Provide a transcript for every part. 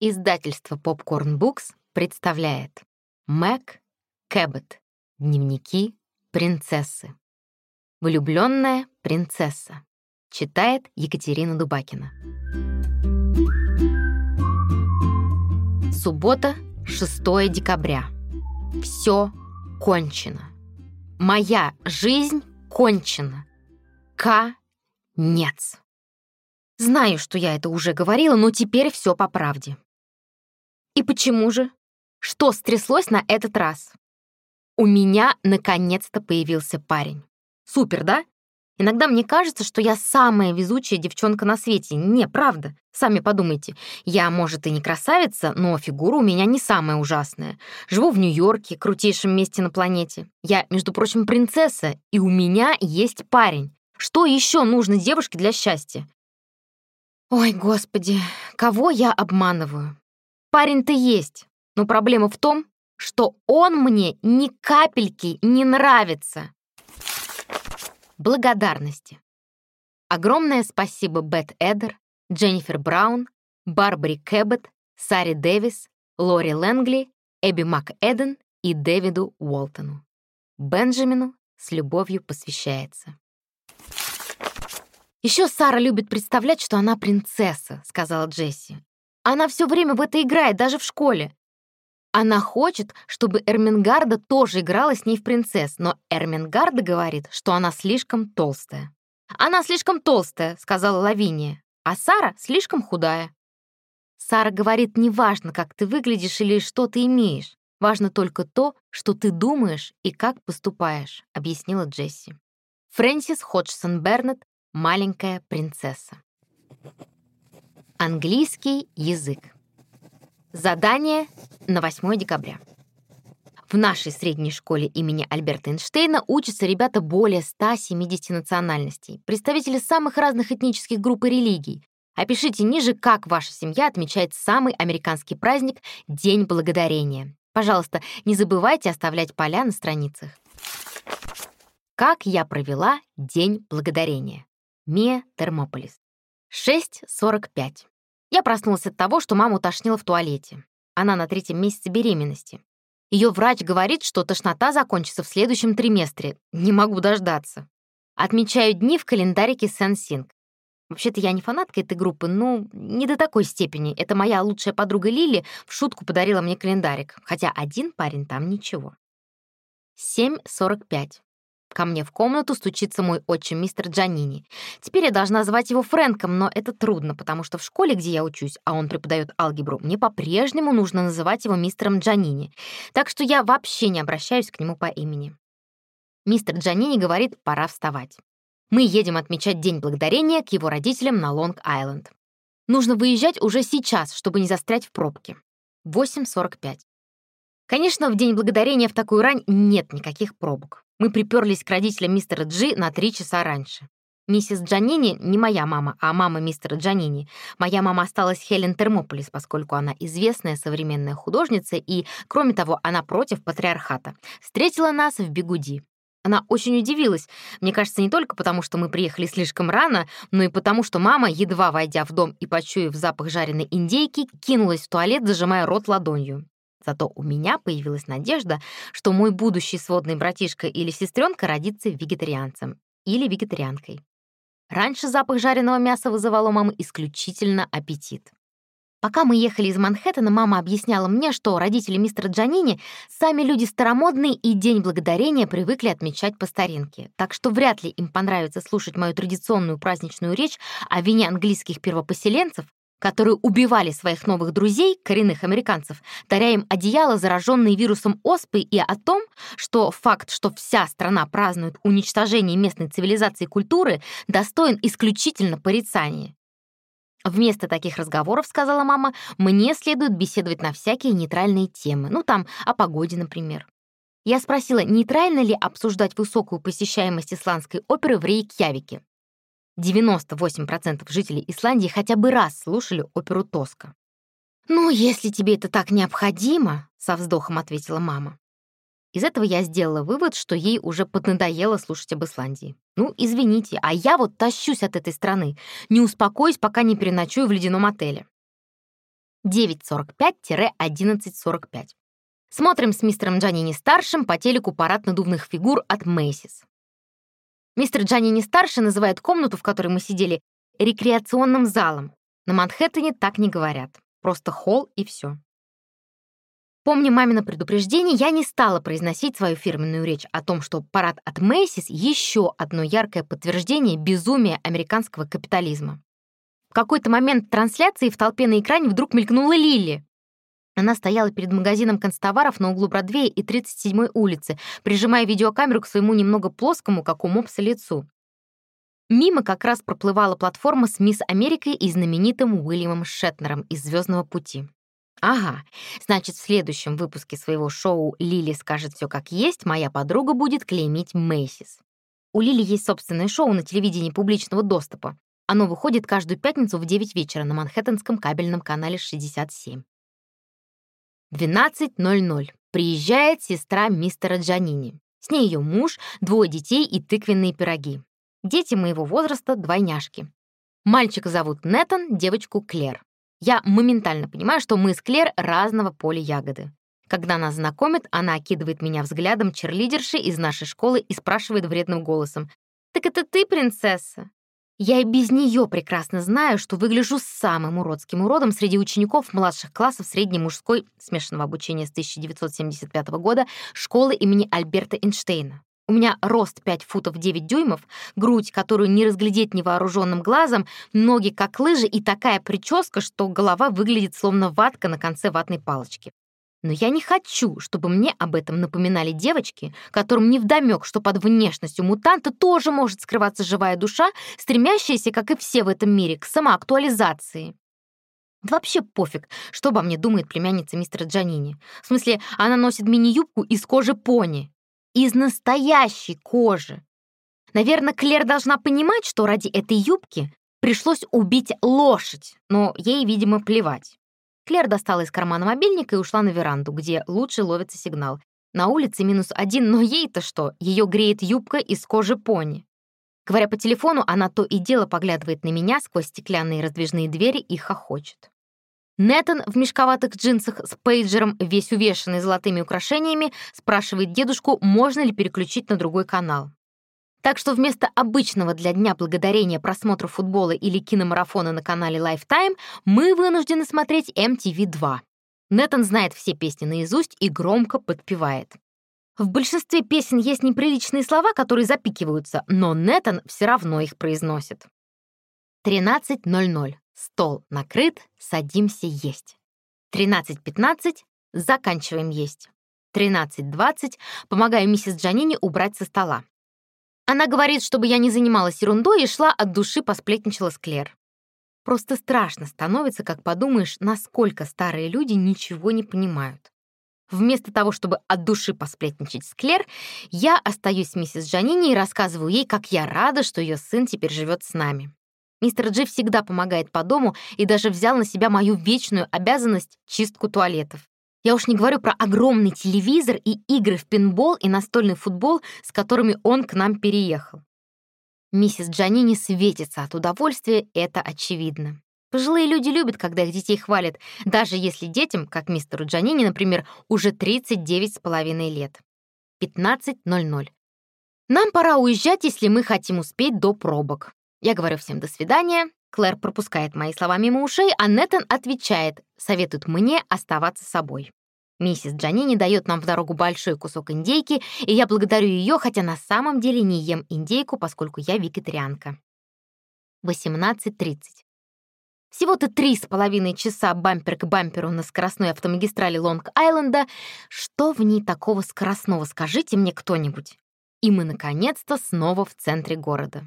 Издательство Popcorn Books представляет Мэг Кэббет. Дневники принцессы. Влюбленная принцесса. Читает Екатерина Дубакина. Суббота, 6 декабря. Все кончено. Моя жизнь кончена. Конец. Знаю, что я это уже говорила, но теперь все по правде. И почему же? Что стряслось на этот раз? У меня наконец-то появился парень. Супер, да? Иногда мне кажется, что я самая везучая девчонка на свете. Не, правда. Сами подумайте. Я, может, и не красавица, но фигура у меня не самая ужасная. Живу в Нью-Йорке, крутейшем месте на планете. Я, между прочим, принцесса, и у меня есть парень. Что еще нужно девушке для счастья? Ой, господи, кого я обманываю? Парень-то есть, но проблема в том, что он мне ни капельки не нравится. Благодарности. Огромное спасибо Бет Эдер, Дженнифер Браун, Барбари Кэббет, Саре Дэвис, Лори Лэнгли, Эбби МакЭден и Дэвиду Уолтону. Бенджамину с любовью посвящается. «Еще Сара любит представлять, что она принцесса», — сказала Джесси. Она все время в это играет, даже в школе. Она хочет, чтобы Эрмингарда тоже играла с ней в принцесс, но Эрмингарда говорит, что она слишком толстая. «Она слишком толстая», — сказала Лавиния, «а Сара слишком худая». Сара говорит, неважно, как ты выглядишь или что ты имеешь. Важно только то, что ты думаешь и как поступаешь», — объяснила Джесси. Фрэнсис Ходжсон Бернет «Маленькая принцесса». Английский язык. Задание на 8 декабря. В нашей средней школе имени Альберта Эйнштейна учатся ребята более 170 национальностей, представители самых разных этнических групп и религий. Опишите ниже, как ваша семья отмечает самый американский праздник — День Благодарения. Пожалуйста, не забывайте оставлять поля на страницах. Как я провела День Благодарения? Мия Термополис. 6.45. Я проснулась от того, что маму тошнило в туалете. Она на третьем месяце беременности. Ее врач говорит, что тошнота закончится в следующем триместре. Не могу дождаться. Отмечаю дни в календарике Сенсинг. Вообще-то я не фанатка этой группы, ну, не до такой степени. Это моя лучшая подруга Лили в шутку подарила мне календарик, хотя один парень там ничего. 7.45. Ко мне в комнату стучится мой отчим, мистер Джанини. Теперь я должна звать его Фрэнком, но это трудно, потому что в школе, где я учусь, а он преподает алгебру, мне по-прежнему нужно называть его мистером Джанини. Так что я вообще не обращаюсь к нему по имени. Мистер Джанини говорит, пора вставать. Мы едем отмечать День Благодарения к его родителям на Лонг-Айленд. Нужно выезжать уже сейчас, чтобы не застрять в пробке. 8.45. Конечно, в День Благодарения в такую рань нет никаких пробок. Мы приперлись к родителям мистера Джи на три часа раньше. Миссис Джанини не моя мама, а мама мистера Джанини. Моя мама осталась Хелен Термополис, поскольку она известная современная художница и, кроме того, она против патриархата. Встретила нас в Бегуди. Она очень удивилась. Мне кажется, не только потому, что мы приехали слишком рано, но и потому, что мама, едва войдя в дом и почуяв запах жареной индейки, кинулась в туалет, зажимая рот ладонью. Зато у меня появилась надежда, что мой будущий сводный братишка или сестренка родится вегетарианцем или вегетарианкой. Раньше запах жареного мяса вызывал у мамы исключительно аппетит. Пока мы ехали из Манхэттена, мама объясняла мне, что родители мистера Джанини сами люди старомодные и День Благодарения привыкли отмечать по старинке, так что вряд ли им понравится слушать мою традиционную праздничную речь о вине английских первопоселенцев, которые убивали своих новых друзей, коренных американцев, даря им одеяло, зараженные вирусом оспы, и о том, что факт, что вся страна празднует уничтожение местной цивилизации и культуры, достоин исключительно порицания. Вместо таких разговоров, сказала мама, мне следует беседовать на всякие нейтральные темы, ну там, о погоде, например. Я спросила, нейтрально ли обсуждать высокую посещаемость исландской оперы в Рейкьявике. 98% жителей Исландии хотя бы раз слушали оперу «Тоска». «Ну, если тебе это так необходимо», — со вздохом ответила мама. Из этого я сделала вывод, что ей уже поднадоело слушать об Исландии. Ну, извините, а я вот тащусь от этой страны, не успокоюсь, пока не переночую в ледяном отеле. 9.45-11.45. Смотрим с мистером Джанини-старшим по телеку парад надувных фигур от Мэйсис. Мистер Джанини-старший называет комнату, в которой мы сидели, рекреационным залом. На Манхэттене так не говорят. Просто холл и все. Помня мамино предупреждение, я не стала произносить свою фирменную речь о том, что парад от Мэйсис — еще одно яркое подтверждение безумия американского капитализма. В какой-то момент трансляции в толпе на экране вдруг мелькнула Лили. Она стояла перед магазином констоваров на углу Бродвея и 37-й улицы, прижимая видеокамеру к своему немного плоскому, как у мопса, лицу. Мимо как раз проплывала платформа с Мисс Америкой и знаменитым Уильямом Шетнером из «Звездного пути». Ага, значит, в следующем выпуске своего шоу «Лили скажет все как есть» моя подруга будет клеймить Мэйсис. У Лили есть собственное шоу на телевидении публичного доступа. Оно выходит каждую пятницу в 9 вечера на Манхэттенском кабельном канале 67. 12.00. Приезжает сестра мистера Джанини. С ней ее муж, двое детей и тыквенные пироги. Дети моего возраста — двойняшки. Мальчика зовут Нетан, девочку — Клер. Я моментально понимаю, что мы с Клер разного поля ягоды. Когда нас знакомит, она окидывает меня взглядом черлидерши из нашей школы и спрашивает вредным голосом. «Так это ты, принцесса?» Я и без нее прекрасно знаю, что выгляжу самым уродским уродом среди учеников младших классов средней мужской смешанного обучения с 1975 года школы имени Альберта Эйнштейна. У меня рост 5 футов 9 дюймов, грудь, которую не разглядеть невооруженным глазом, ноги как лыжи и такая прическа, что голова выглядит словно ватка на конце ватной палочки. Но я не хочу, чтобы мне об этом напоминали девочки, которым невдомёк, что под внешностью мутанта тоже может скрываться живая душа, стремящаяся, как и все в этом мире, к самоактуализации. Да вообще пофиг, что обо мне думает племянница мистера Джанини. В смысле, она носит мини-юбку из кожи пони. Из настоящей кожи. Наверное, Клер должна понимать, что ради этой юбки пришлось убить лошадь, но ей, видимо, плевать. Клер достала из кармана мобильник и ушла на веранду, где лучше ловится сигнал. На улице минус один, но ей-то что? Ее греет юбка из кожи пони. Говоря по телефону, она то и дело поглядывает на меня сквозь стеклянные раздвижные двери и хохочет. Нэтан в мешковатых джинсах с пейджером, весь увешанный золотыми украшениями, спрашивает дедушку, можно ли переключить на другой канал. Так что вместо обычного для Дня Благодарения просмотра футбола или киномарафона на канале Lifetime мы вынуждены смотреть MTV2. Нетан знает все песни наизусть и громко подпевает. В большинстве песен есть неприличные слова, которые запикиваются, но Нетан все равно их произносит. 13.00. Стол накрыт, садимся есть. 13.15. Заканчиваем есть. 13.20. Помогаю миссис Джанини убрать со стола. Она говорит, чтобы я не занималась ерундой и шла от души посплетничала с Клер. Просто страшно становится, как подумаешь, насколько старые люди ничего не понимают. Вместо того, чтобы от души посплетничать с Клер, я остаюсь с миссис Джанини и рассказываю ей, как я рада, что ее сын теперь живет с нами. Мистер Джи всегда помогает по дому и даже взял на себя мою вечную обязанность чистку туалетов. Я уж не говорю про огромный телевизор и игры в пинбол и настольный футбол, с которыми он к нам переехал. Миссис Джанини светится от удовольствия, это очевидно. Пожилые люди любят, когда их детей хвалят, даже если детям, как мистеру Джанини, например, уже 39 с половиной лет. 15.00. Нам пора уезжать, если мы хотим успеть до пробок. Я говорю всем «до свидания», Клэр пропускает мои слова мимо ушей, а Нэтан отвечает, советует мне оставаться собой. Миссис Джанини дает нам в дорогу большой кусок индейки, и я благодарю ее, хотя на самом деле не ем индейку, поскольку я вегетарианка. 18.30. Всего-то три с половиной часа бампер к бамперу на скоростной автомагистрали Лонг-Айленда. Что в ней такого скоростного, скажите мне кто-нибудь? И мы, наконец-то, снова в центре города.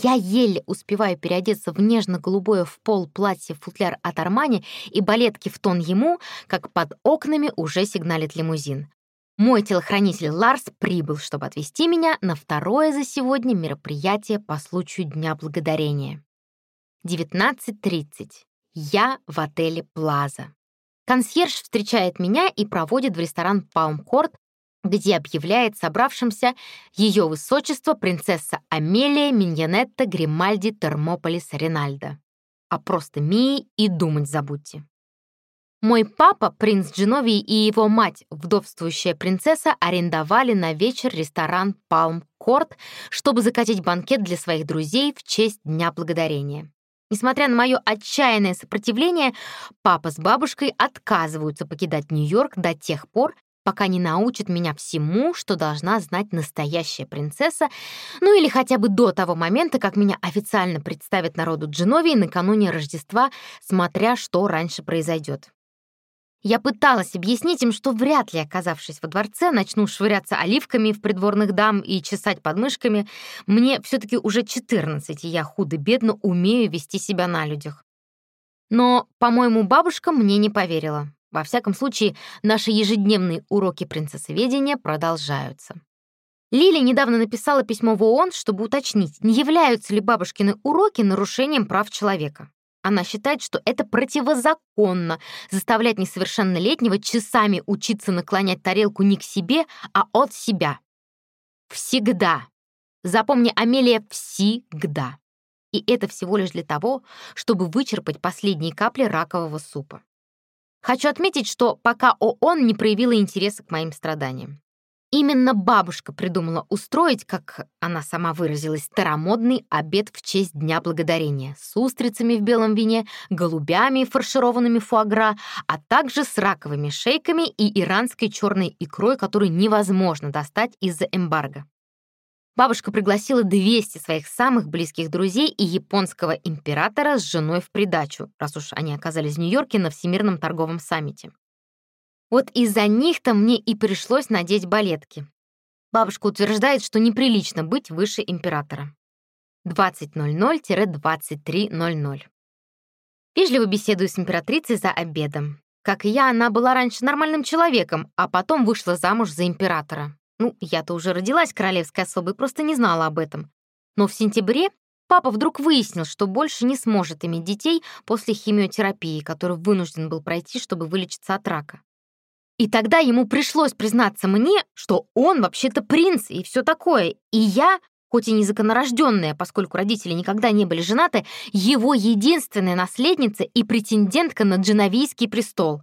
Я еле успеваю переодеться в нежно-голубое в пол платье-футляр от Армани и балетки в тон ему, как под окнами уже сигналит лимузин. Мой телохранитель Ларс прибыл, чтобы отвезти меня на второе за сегодня мероприятие по случаю Дня Благодарения. 19.30. Я в отеле «Плаза». Консьерж встречает меня и проводит в ресторан «Палмкорт», где объявляет собравшимся ее высочество принцесса Амелия Миньонетта Гримальди Термополис Ринальдо. А просто Мии и думать забудьте. Мой папа, принц Дженовий и его мать, вдовствующая принцесса, арендовали на вечер ресторан «Палм Корт», чтобы закатить банкет для своих друзей в честь Дня Благодарения. Несмотря на мое отчаянное сопротивление, папа с бабушкой отказываются покидать Нью-Йорк до тех пор, пока не научат меня всему, что должна знать настоящая принцесса, ну или хотя бы до того момента, как меня официально представят народу Дженовии накануне Рождества, смотря что раньше произойдет. Я пыталась объяснить им, что вряд ли, оказавшись во дворце, начну швыряться оливками в придворных дам и чесать подмышками. Мне все таки уже 14, и я худо-бедно умею вести себя на людях. Но, по-моему, бабушка мне не поверила. Во всяком случае, наши ежедневные уроки принцессоведения продолжаются. Лили недавно написала письмо в ООН, чтобы уточнить, не являются ли бабушкины уроки нарушением прав человека. Она считает, что это противозаконно заставлять несовершеннолетнего часами учиться наклонять тарелку не к себе, а от себя. Всегда. Запомни, Амелия, всегда. И это всего лишь для того, чтобы вычерпать последние капли ракового супа. Хочу отметить, что пока ООН не проявила интереса к моим страданиям. Именно бабушка придумала устроить, как она сама выразилась, старомодный обед в честь Дня Благодарения с устрицами в белом вине, голубями, фаршированными фуагра, а также с раковыми шейками и иранской черной икрой, которую невозможно достать из-за эмбарго. Бабушка пригласила 200 своих самых близких друзей и японского императора с женой в придачу, раз уж они оказались в Нью-Йорке на Всемирном торговом саммите. Вот из-за них-то мне и пришлось надеть балетки. Бабушка утверждает, что неприлично быть выше императора. 20.00-23.00. Вежливо беседую с императрицей за обедом. Как и я, она была раньше нормальным человеком, а потом вышла замуж за императора. Ну, я-то уже родилась королевской особой, просто не знала об этом. Но в сентябре папа вдруг выяснил, что больше не сможет иметь детей после химиотерапии, которую вынужден был пройти, чтобы вылечиться от рака. И тогда ему пришлось признаться мне, что он вообще-то принц и все такое. И я, хоть и незаконнорожденная, поскольку родители никогда не были женаты, его единственная наследница и претендентка на Дженовийский престол.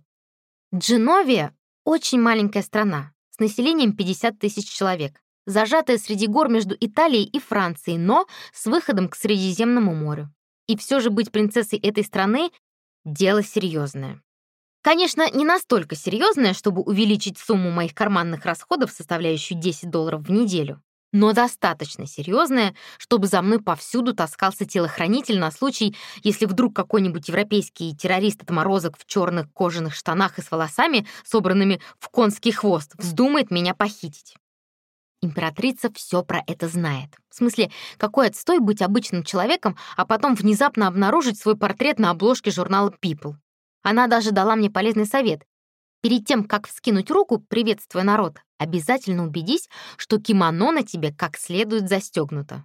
Дженовия — очень маленькая страна, с населением 50 тысяч человек, зажатая среди гор между Италией и Францией, но с выходом к Средиземному морю. И все же быть принцессой этой страны — дело серьезное. Конечно, не настолько серьезное, чтобы увеличить сумму моих карманных расходов, составляющую 10 долларов в неделю, но достаточно серьезное, чтобы за мной повсюду таскался телохранитель на случай, если вдруг какой-нибудь европейский террорист-отморозок в черных кожаных штанах и с волосами, собранными в конский хвост, вздумает меня похитить. Императрица все про это знает. В смысле, какой отстой быть обычным человеком, а потом внезапно обнаружить свой портрет на обложке журнала People. Она даже дала мне полезный совет. Перед тем, как вскинуть руку, приветствуя народ, обязательно убедись, что кимоно на тебе как следует застегнуто.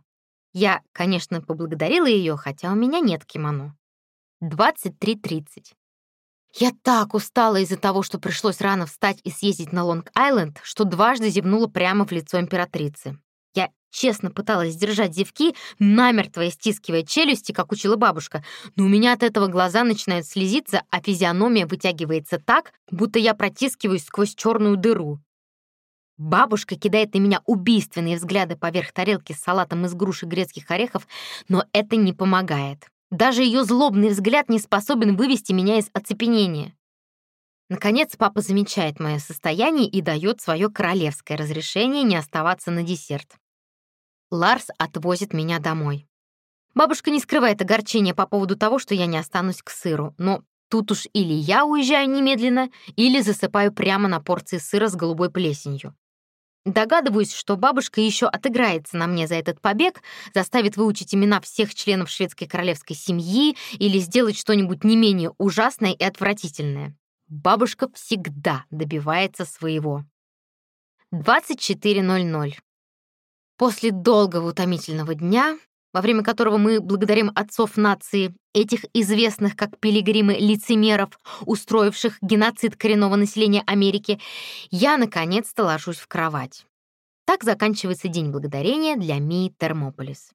Я, конечно, поблагодарила ее, хотя у меня нет кимоно. 23.30. Я так устала из-за того, что пришлось рано встать и съездить на Лонг-Айленд, что дважды зевнула прямо в лицо императрицы. Честно пыталась сдержать зевки, намертво стискивая челюсти, как учила бабушка, но у меня от этого глаза начинают слезиться, а физиономия вытягивается так, будто я протискиваюсь сквозь черную дыру. Бабушка кидает на меня убийственные взгляды поверх тарелки с салатом из груш и грецких орехов, но это не помогает. Даже ее злобный взгляд не способен вывести меня из оцепенения. Наконец, папа замечает мое состояние и дает свое королевское разрешение не оставаться на десерт. Ларс отвозит меня домой. Бабушка не скрывает огорчения по поводу того, что я не останусь к сыру, но тут уж или я уезжаю немедленно, или засыпаю прямо на порции сыра с голубой плесенью. Догадываюсь, что бабушка еще отыграется на мне за этот побег, заставит выучить имена всех членов шведской королевской семьи или сделать что-нибудь не менее ужасное и отвратительное. Бабушка всегда добивается своего. 24.00. После долгого утомительного дня, во время которого мы благодарим отцов нации, этих известных как пилигримы лицемеров, устроивших геноцид коренного населения Америки, я наконец-то ложусь в кровать. Так заканчивается День Благодарения для Мии Термополис.